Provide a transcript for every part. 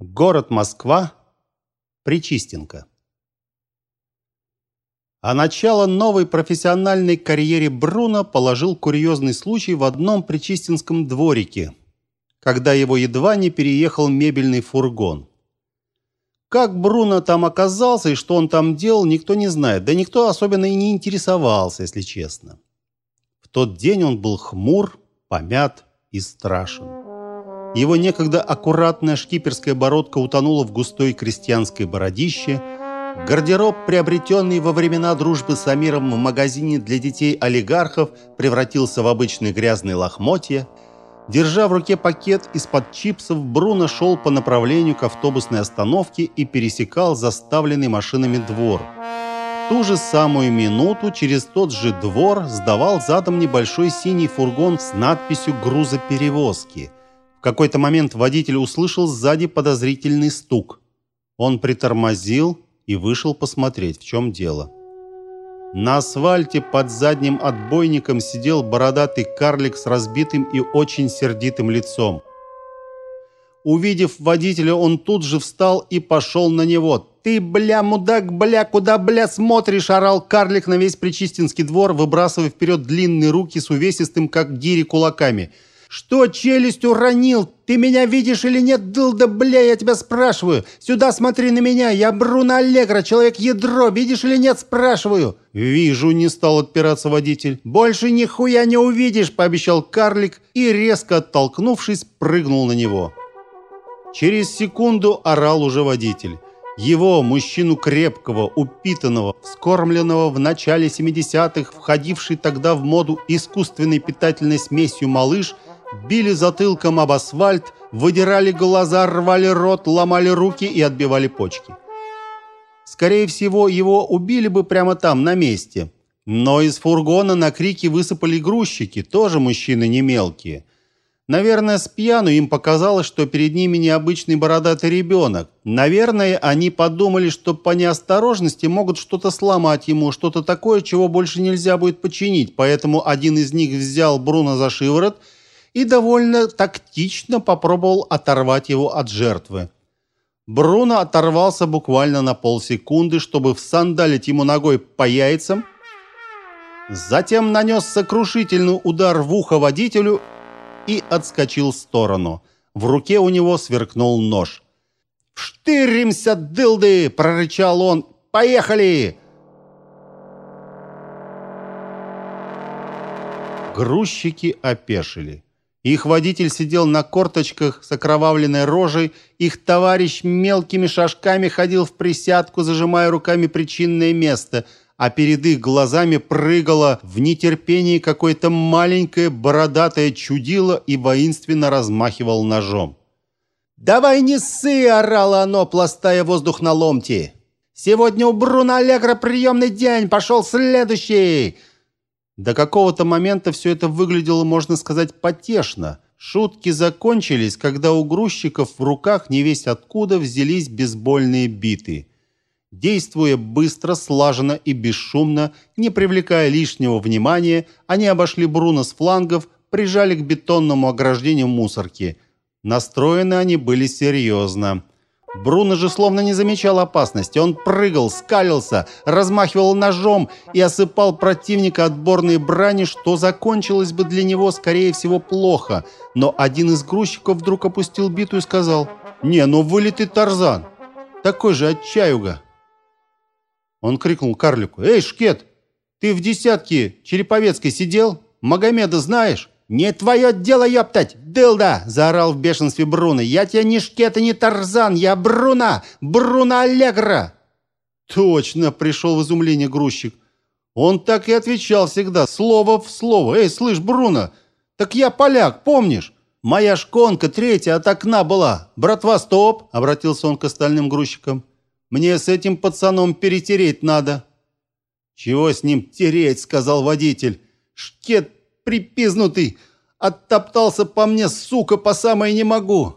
Город Москва. Причистенко. А начало новой профессиональной карьере Бруно положил курьезный случай в одном причистинском дворике, когда его едва не переехал мебельный фургон. Как Бруно там оказался и что он там делал, никто не знает. Да никто особенно и не интересовался, если честно. В тот день он был хмур, помят и страшен. Его некогда аккуратная шкиперская бородка утонула в густой крестьянской бородище. Гардероб, приобретенный во времена дружбы с Амиром в магазине для детей олигархов, превратился в обычные грязные лохмотья. Держа в руке пакет из-под чипсов, Бруно шел по направлению к автобусной остановке и пересекал заставленный машинами двор. В ту же самую минуту через тот же двор сдавал задом небольшой синий фургон с надписью «Грузоперевозки». Какой-то момент водитель услышал сзади подозрительный стук. Он притормозил и вышел посмотреть, в чем дело. На асфальте под задним отбойником сидел бородатый карлик с разбитым и очень сердитым лицом. Увидев водителя, он тут же встал и пошел на него. «Ты, бля, мудак, бля, куда, бля, смотришь?» – орал карлик на весь Причистинский двор, выбрасывая вперед длинные руки с увесистым, как гири, кулаками – «Что челюсть уронил? Ты меня видишь или нет, дылда, бля, я тебя спрашиваю? Сюда смотри на меня, я Бруно Аллегро, человек-ядро, видишь или нет, спрашиваю?» «Вижу», — не стал отпираться водитель. «Больше нихуя не увидишь», — пообещал карлик и, резко оттолкнувшись, прыгнул на него. Через секунду орал уже водитель. Его, мужчину крепкого, упитанного, вскормленного в начале 70-х, входивший тогда в моду искусственной питательной смесью малыш – били затылком об асфальт, выдирали глаза, рвали рот, ломали руки и отбивали почки. Скорее всего, его убили бы прямо там, на месте. Но из фургона на крики высыпали грузчики, тоже мужчины не мелкие. Наверное, с пьяну им показалось, что перед ними необычный бородатый ребенок. Наверное, они подумали, что по неосторожности могут что-то сломать ему, что-то такое, чего больше нельзя будет починить. Поэтому один из них взял Бруно за шиворот – и довольно тактично попробовал оторвать его от жертвы. Бруно оторвался буквально на полсекунды, чтобы всандалить ему ногой по яйцам, затем нанес сокрушительный удар в ухо водителю и отскочил в сторону. В руке у него сверкнул нож. «Штыримся, дылды!» – прорычал он. «Поехали!» Грузчики опешили. Их водитель сидел на корточках с окровавленной рожей, их товарищ мелкими шажками ходил в присядку, зажимая руками причинное место, а перед их глазами прыгало в нетерпении какое-то маленькое бородатое чудило и воинственно размахивал ножом. «Давай не ссы!» – орало оно, пластая воздух на ломти. «Сегодня у Бруно Аллегро приемный день! Пошел следующий!» До какого-то момента все это выглядело, можно сказать, потешно. Шутки закончились, когда у грузчиков в руках не весть откуда взялись бейсбольные биты. Действуя быстро, слаженно и бесшумно, не привлекая лишнего внимания, они обошли Бруно с флангов, прижали к бетонному ограждению мусорки. Настроены они были серьезно. Бруно же словно не замечал опасности. Он прыгал, скалился, размахивал ножом и осыпал противника отборной брани, что закончилось бы для него, скорее всего, плохо. Но один из грузчиков вдруг опустил биту и сказал, «Не, ну вылитый Тарзан! Такой же отчаюга!» Он крикнул карлику, «Эй, Шкет, ты в десятке Череповецкой сидел? Магомеда знаешь?» «Не твое дело, ёптать! Дылда!» – заорал в бешенстве Бруно. «Я тебе не шкета, не Тарзан! Я Бруно! Бруно Аллегро!» «Точно!» – пришел в изумление грузчик. Он так и отвечал всегда, слово в слово. «Эй, слышь, Бруно, так я поляк, помнишь? Моя шконка третья от окна была. Братва, стоп!» – обратился он к остальным грузчикам. «Мне с этим пацаном перетереть надо». «Чего с ним тереть?» – сказал водитель. «Шкет припизнутый, оттоптался по мне, сука, по самое не могу.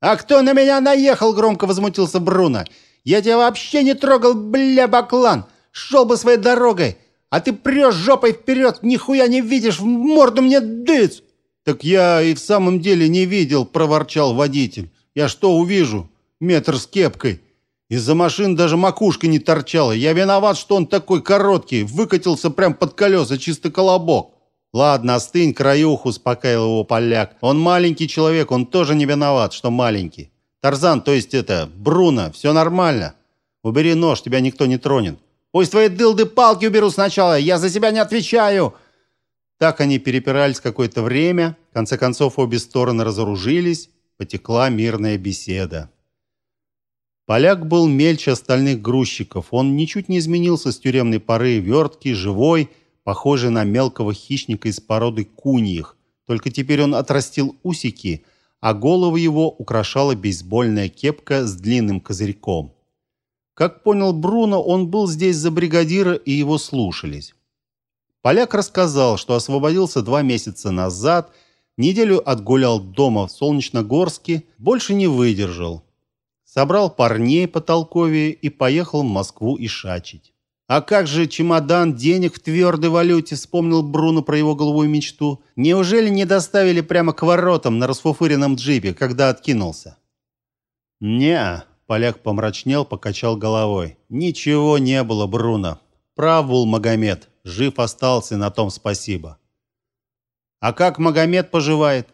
А кто на меня наехал, громко возмутился Бруно. Я тебя вообще не трогал, бля, баклан. Шел бы своей дорогой, а ты прешь жопой вперед, нихуя не видишь, в морду мне дыц. Так я и в самом деле не видел, проворчал водитель. Я что увижу? Метр с кепкой. Из-за машин даже макушка не торчала. Я виноват, что он такой короткий. Выкатился прям под колеса, чисто колобок. Ладно, остынь, краюху, успокаивал его поляк. Он маленький человек, он тоже не виноват, что маленький. Тарзан, то есть это, Бруно, все нормально. Убери нож, тебя никто не тронет. Пусть твои дылды палки уберу сначала, я за себя не отвечаю. Так они перепирались какое-то время. В конце концов, обе стороны разоружились. Потекла мирная беседа. Поляк был мельче остальных грузчиков. Он ничуть не изменился с тюремной поры, верткий, живой, похожий на мелкого хищника из породы куньих. Только теперь он отрастил усики, а голову его украшала бейсбольная кепка с длинным козырьком. Как понял Бруно, он был здесь за бригадира, и его слушались. Поляк рассказал, что освободился два месяца назад, неделю отгулял дома в Солнечногорске, больше не выдержал собрал парней по толковее и поехал в Москву ишачить. А как же чемодан денег в твердой валюте, вспомнил Бруно про его голубую мечту. Неужели не доставили прямо к воротам на расфуфыренном джипе, когда откинулся? Не, поляк помрачнел, покачал головой. Ничего не было, Бруно. Прав был Магомед, жив остался, на том спасибо. А как Магомед поживает?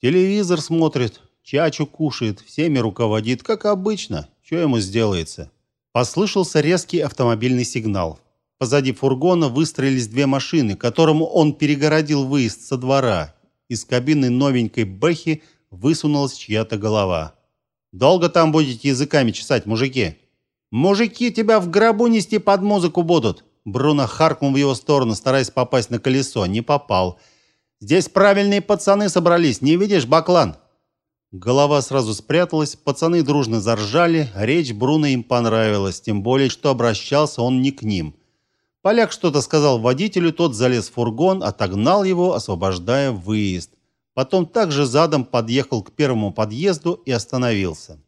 Телевизор смотрит, Чачу кушает, всеми руководит, как обычно. Что ему сделается? Послышался резкий автомобильный сигнал. Позади фургона выстроились две машины, которому он перегородил выезд со двора. Из кабины новенькой Бэхи высунулась чья-то голова. «Долго там будете языками чесать, мужики?» «Мужики тебя в гробу нести под музыку будут!» Бруно харкнул в его сторону, стараясь попасть на колесо. Не попал. «Здесь правильные пацаны собрались, не видишь, Баклан?» Голова сразу спряталась, пацаны дружно заржали, речь Бруно им понравилась, тем более, что обращался он не к ним. Поляк что-то сказал водителю, тот залез в фургон, отогнал его, освобождая выезд. Потом также задом подъехал к первому подъезду и остановился.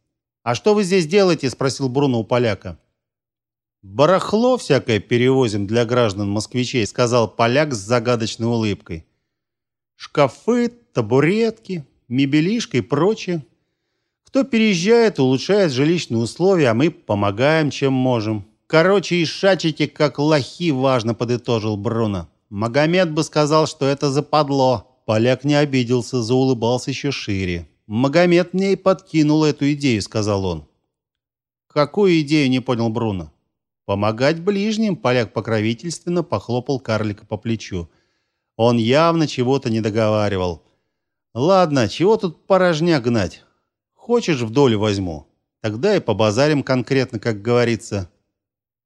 «А что вы здесь делаете?» – спросил Бруно у поляка. «Барахло всякое перевозим для граждан-москвичей», – сказал поляк с загадочной улыбкой. «Шкафы, табуретки, мебелишка и прочее. Кто переезжает, улучшает жилищные условия, а мы помогаем, чем можем. Короче, и шачите, как лохи, важно подытожил Бруно. Магомед бы сказал, что это западло. Поляк не обиделся, заулыбался еще шире. Магомед мне и подкинул эту идею, сказал он. Какую идею, не понял Бруно. Помогать ближним, поляк покровительственно похлопал карлика по плечу. Он явно чего-то не договаривал. Ладно, чего тут порожня гнать? Хочешь, в долю возьму. Тогда и побазарим конкретно, как говорится.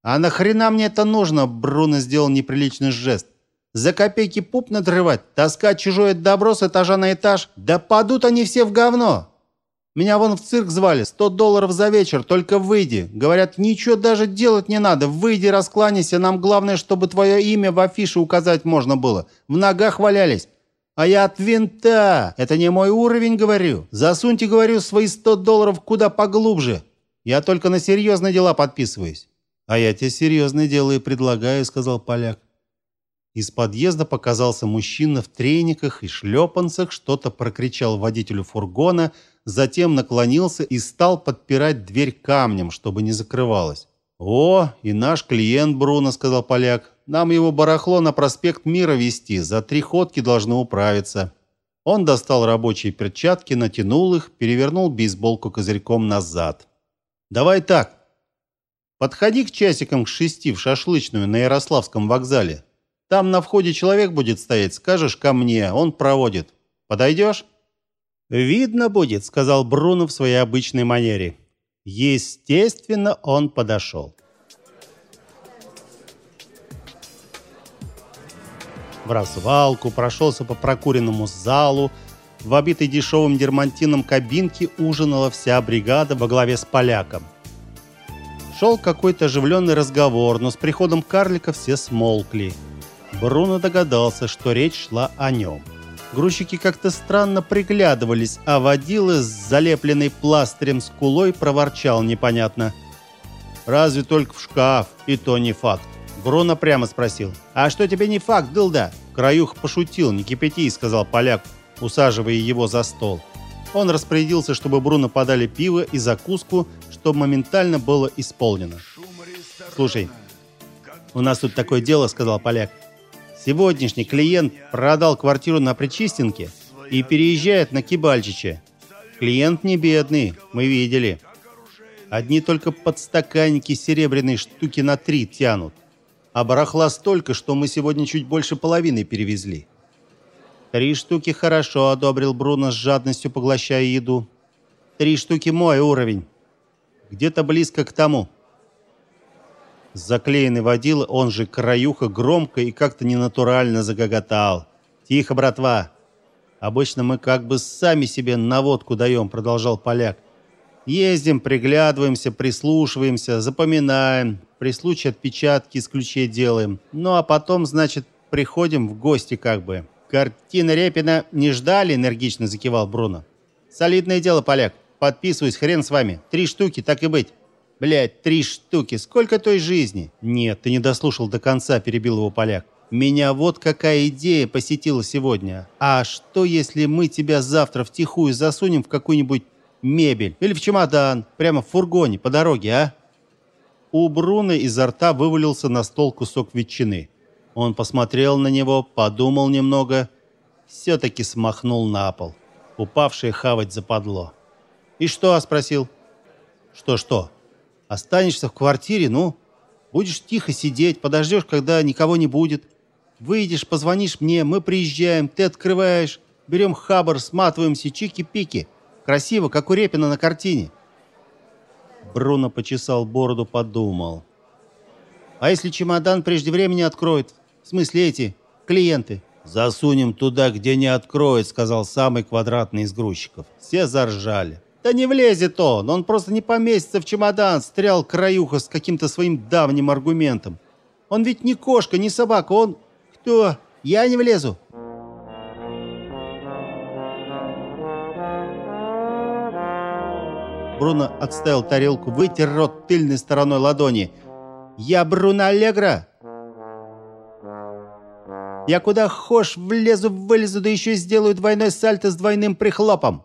А нахрена мне это нужно? Бруно сделал неприличный жест. За копейки пуп надрывать, таскать чужое добро с этажа на этаж? Да падут они все в говно. Меня вон в цирк звали, сто долларов за вечер, только выйди. Говорят, ничего даже делать не надо, выйди, раскланяйся, нам главное, чтобы твое имя в афише указать можно было. В ногах валялись. А я от винта. Это не мой уровень, говорю. Засуньте, говорю, свои 100 долларов куда поглубже. Я только на серьезные дела подписываюсь. А я тебе серьезные дела и предлагаю, сказал поляк. Из подъезда показался мужчина в трениках и шлепанцах, что-то прокричал водителю фургона, затем наклонился и стал подпирать дверь камнем, чтобы не закрывалась. «О, и наш клиент Бруно», — сказал поляк. Нам его барахло на проспект Мира вести, за три ходки должны управиться. Он достал рабочие перчатки, натянул их, перевернул бейсболку козырьком назад. Давай так. Подходи к часикам к шести в шашлычную на Ярославском вокзале. Там на входе человек будет стоять, скажешь ко мне, он проводит. Подойдешь?» «Видно будет», — сказал Бруно в своей обычной манере. Естественно, он подошел. В развалку, прошелся по прокуренному залу. В обитой дешевым дермантином кабинке ужинала вся бригада во главе с поляком. Шел какой-то оживленный разговор, но с приходом карлика все смолкли. Бруно догадался, что речь шла о нем. Грузчики как-то странно приглядывались, а водила с залепленной пластырем скулой проворчал непонятно. «Разве только в шкаф, и то не факт. Бруно прямо спросил. «А что тебе не факт, дылда?» Краюх пошутил, не кипяти, сказал поляк, усаживая его за стол. Он распорядился, чтобы Бруно подали пиво и закуску, что моментально было исполнено. «Слушай, у нас тут такое дело», — сказал поляк. «Сегодняшний клиент продал квартиру на Причистенке и переезжает на Кибальчиче. Клиент не бедный, мы видели. Одни только подстаканники серебряной штуки на три тянут. А барахла столько, что мы сегодня чуть больше половины перевезли». «Три штуки хорошо», — одобрил Бруно с жадностью, поглощая еду. «Три штуки мой уровень. Где-то близко к тому». Заклеенный водил, он же краюха, громко и как-то ненатурально загоготал. «Тихо, братва! Обычно мы как бы сами себе наводку даем», — продолжал поляк. «Ездим, приглядываемся, прислушиваемся, запоминаем, при случае отпечатки с делаем. Ну а потом, значит, приходим в гости как бы». «Картина Репина не ждали?» — энергично закивал Бруно. «Солидное дело, поляк. Подписываюсь, хрен с вами. Три штуки, так и быть». «Блядь, три штуки. Сколько той жизни?» «Нет, ты не дослушал до конца», — перебил его поляк. «Меня вот какая идея посетила сегодня. А что, если мы тебя завтра втихую засунем в какую-нибудь мебель или в чемодан, прямо в фургоне по дороге, а?» У Бруно изо рта вывалился на стол кусок ветчины. Он посмотрел на него, подумал немного, все-таки смахнул на пол. Упавшее хавать западло. «И что?» – спросил. «Что-что? Останешься в квартире, ну? Будешь тихо сидеть, подождешь, когда никого не будет. Выйдешь, позвонишь мне, мы приезжаем, ты открываешь, берем хабар, сматываемся, чики-пики. Красиво, как у Репина на картине». Бруно почесал бороду, подумал. «А если чемодан прежде времени откроет? В смысле эти клиенты. Засунем туда, где не откроет, сказал самый квадратный из грузчиков. Все заржали. Да не влезет он, он просто не поместится в чемодан, стрял краюха с каким-то своим давним аргументом. Он ведь не кошка, не собака, он... Кто? Я не влезу. Бруно отставил тарелку, вытер рот тыльной стороной ладони. «Я Бруно Аллегро!» Я куда хошь влезу, вылезу, да еще сделаю двойной сальто с двойным прихлопом.